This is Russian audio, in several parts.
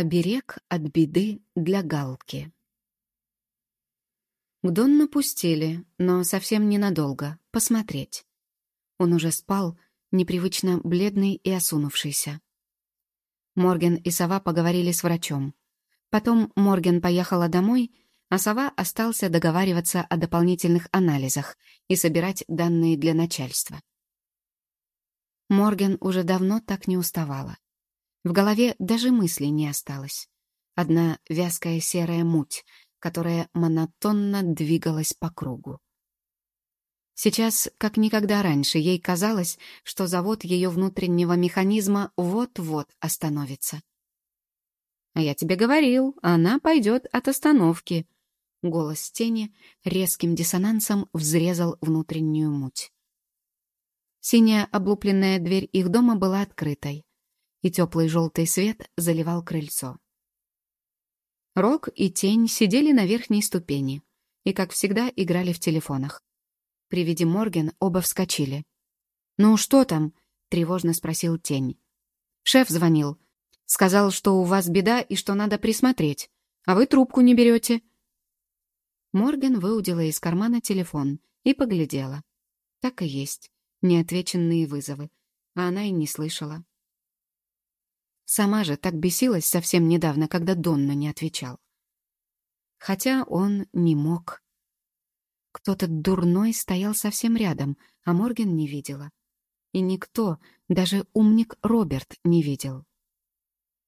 Оберег от беды для Галки. К Донну пустили, но совсем ненадолго, посмотреть. Он уже спал, непривычно бледный и осунувшийся. Морген и Сова поговорили с врачом. Потом Морген поехала домой, а Сова остался договариваться о дополнительных анализах и собирать данные для начальства. Морген уже давно так не уставала. В голове даже мысли не осталось. Одна вязкая серая муть, которая монотонно двигалась по кругу. Сейчас, как никогда раньше, ей казалось, что завод ее внутреннего механизма вот-вот остановится. «А я тебе говорил, она пойдет от остановки», Голос тени резким диссонансом взрезал внутреннюю муть. Синяя облупленная дверь их дома была открытой и теплый желтый свет заливал крыльцо. Рок и Тень сидели на верхней ступени и, как всегда, играли в телефонах. При виде Морген оба вскочили. «Ну, что там?» — тревожно спросил Тень. «Шеф звонил. Сказал, что у вас беда и что надо присмотреть. А вы трубку не берете». Морген выудила из кармана телефон и поглядела. Так и есть. Неотвеченные вызовы. А она и не слышала. Сама же так бесилась совсем недавно, когда Донна не отвечал. Хотя он не мог. Кто-то дурной стоял совсем рядом, а Морген не видела. И никто, даже умник Роберт, не видел.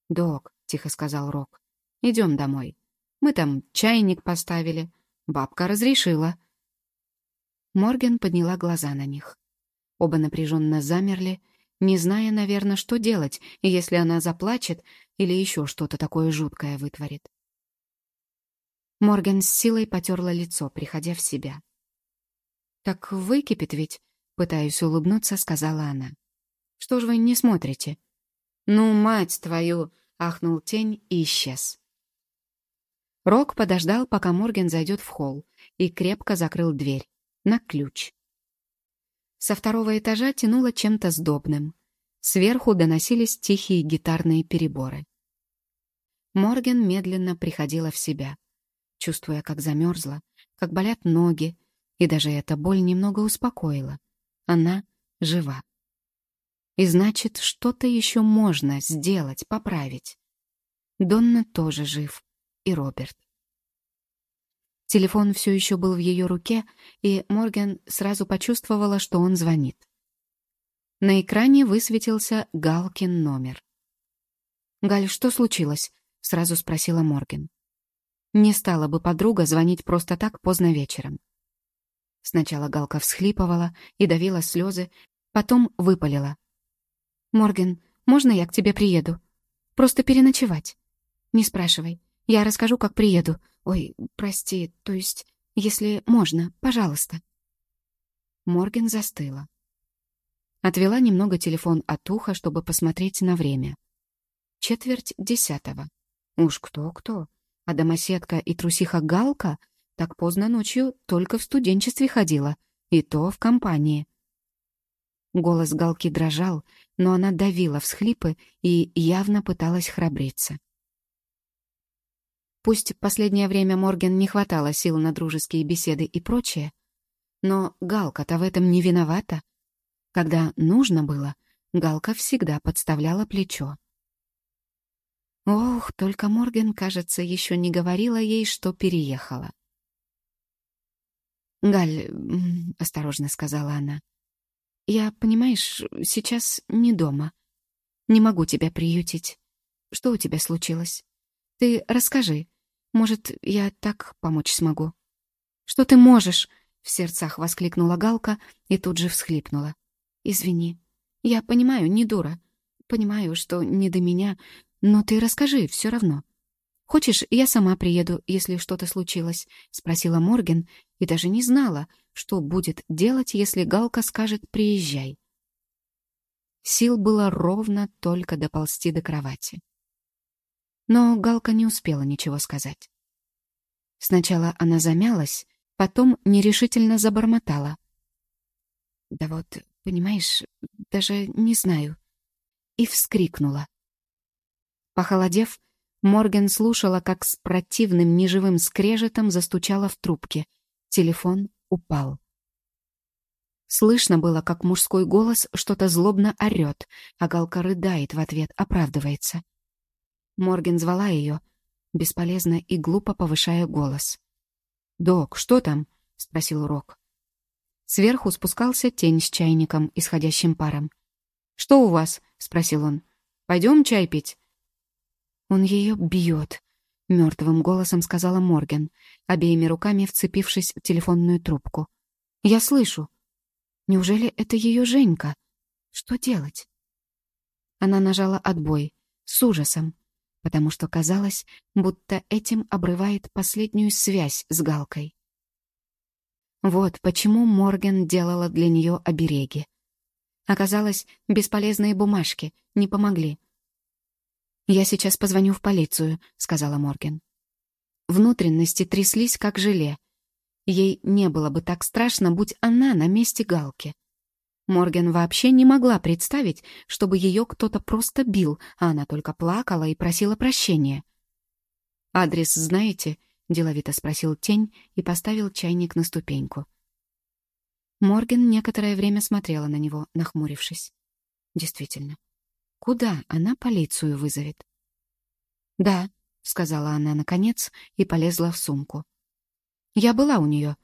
«Док», — тихо сказал Рок, — «идем домой. Мы там чайник поставили. Бабка разрешила». Морген подняла глаза на них. Оба напряженно замерли, не зная, наверное, что делать, если она заплачет или еще что-то такое жуткое вытворит. Морган с силой потерла лицо, приходя в себя. «Так выкипит ведь?» — пытаясь улыбнуться, сказала она. «Что ж вы не смотрите?» «Ну, мать твою!» — ахнул тень и исчез. Рок подождал, пока Морген зайдет в холл, и крепко закрыл дверь. На ключ. Со второго этажа тянуло чем-то сдобным. Сверху доносились тихие гитарные переборы. Морген медленно приходила в себя, чувствуя, как замерзла, как болят ноги, и даже эта боль немного успокоила. Она жива. И значит, что-то еще можно сделать, поправить. Донна тоже жив, и Роберт. Телефон все еще был в ее руке, и Морген сразу почувствовала, что он звонит. На экране высветился Галкин номер. «Галь, что случилось?» — сразу спросила Морген. Не стала бы подруга звонить просто так поздно вечером. Сначала Галка всхлипывала и давила слезы, потом выпалила. «Морген, можно я к тебе приеду? Просто переночевать. Не спрашивай. Я расскажу, как приеду. Ой, прости, то есть, если можно, пожалуйста». Морген застыла. Отвела немного телефон от уха, чтобы посмотреть на время. Четверть десятого. Уж кто-кто. А домоседка и трусиха Галка так поздно ночью только в студенчестве ходила, и то в компании. Голос Галки дрожал, но она давила всхлипы и явно пыталась храбриться. Пусть последнее время Морген не хватало сил на дружеские беседы и прочее, но Галка-то в этом не виновата. Когда нужно было, Галка всегда подставляла плечо. Ох, только Морген, кажется, еще не говорила ей, что переехала. «Галь», — осторожно сказала она, — «я, понимаешь, сейчас не дома. Не могу тебя приютить. Что у тебя случилось? Ты расскажи, может, я так помочь смогу?» «Что ты можешь?» — в сердцах воскликнула Галка и тут же всхлипнула. «Извини. Я понимаю, не дура. Понимаю, что не до меня, но ты расскажи все равно. Хочешь, я сама приеду, если что-то случилось?» — спросила Морген и даже не знала, что будет делать, если Галка скажет «приезжай». Сил было ровно только доползти до кровати. Но Галка не успела ничего сказать. Сначала она замялась, потом нерешительно забормотала. «Да вот, понимаешь, даже не знаю». И вскрикнула. Похолодев, Морген слушала, как с противным неживым скрежетом застучала в трубке. Телефон упал. Слышно было, как мужской голос что-то злобно орёт, а Галка рыдает в ответ, оправдывается. Морген звала ее, бесполезно и глупо повышая голос. «Док, что там?» — спросил Рок. Сверху спускался тень с чайником, исходящим паром. «Что у вас?» — спросил он. «Пойдем чай пить?» «Он ее бьет», — мертвым голосом сказала Морген, обеими руками вцепившись в телефонную трубку. «Я слышу. Неужели это ее Женька? Что делать?» Она нажала отбой, с ужасом, потому что казалось, будто этим обрывает последнюю связь с Галкой. Вот почему Морген делала для нее обереги. Оказалось, бесполезные бумажки не помогли. «Я сейчас позвоню в полицию», — сказала Морген. Внутренности тряслись, как желе. Ей не было бы так страшно, будь она на месте Галки. Морген вообще не могла представить, чтобы ее кто-то просто бил, а она только плакала и просила прощения. «Адрес знаете?» — деловито спросил Тень и поставил чайник на ступеньку. Морген некоторое время смотрела на него, нахмурившись. Действительно, Куда она полицию вызовет? «Да», — сказала она наконец и полезла в сумку. «Я была у нее,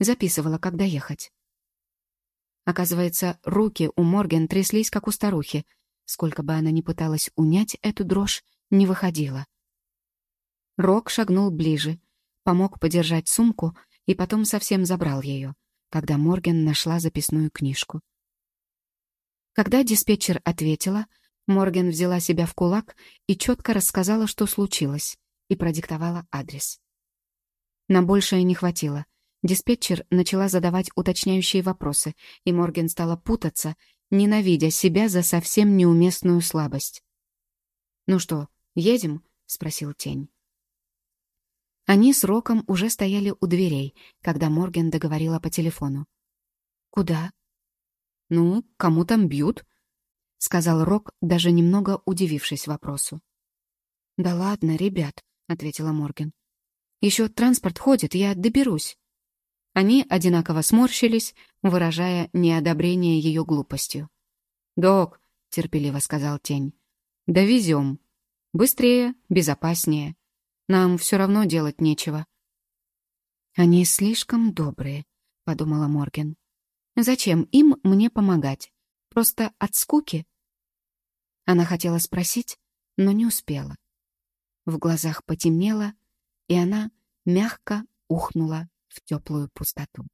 записывала, когда ехать». Оказывается, руки у Морген тряслись, как у старухи. Сколько бы она ни пыталась унять эту дрожь, не выходила. Рок шагнул ближе, помог подержать сумку и потом совсем забрал ее, когда Морген нашла записную книжку. Когда диспетчер ответила — Морген взяла себя в кулак и четко рассказала, что случилось, и продиктовала адрес. На большее не хватило. Диспетчер начала задавать уточняющие вопросы, и Морген стала путаться, ненавидя себя за совсем неуместную слабость. «Ну что, едем?» — спросил Тень. Они с Роком уже стояли у дверей, когда Морген договорила по телефону. «Куда?» «Ну, кого там бьют?» — сказал Рок, даже немного удивившись вопросу. «Да ладно, ребят», — ответила Морген. «Еще транспорт ходит, я доберусь». Они одинаково сморщились, выражая неодобрение ее глупостью. «Док», — терпеливо сказал Тень, — «довезем. Быстрее, безопаснее. Нам все равно делать нечего». «Они слишком добрые», — подумала Морген. «Зачем им мне помогать? Просто от скуки?» Она хотела спросить, но не успела. В глазах потемнело, и она мягко ухнула в теплую пустоту.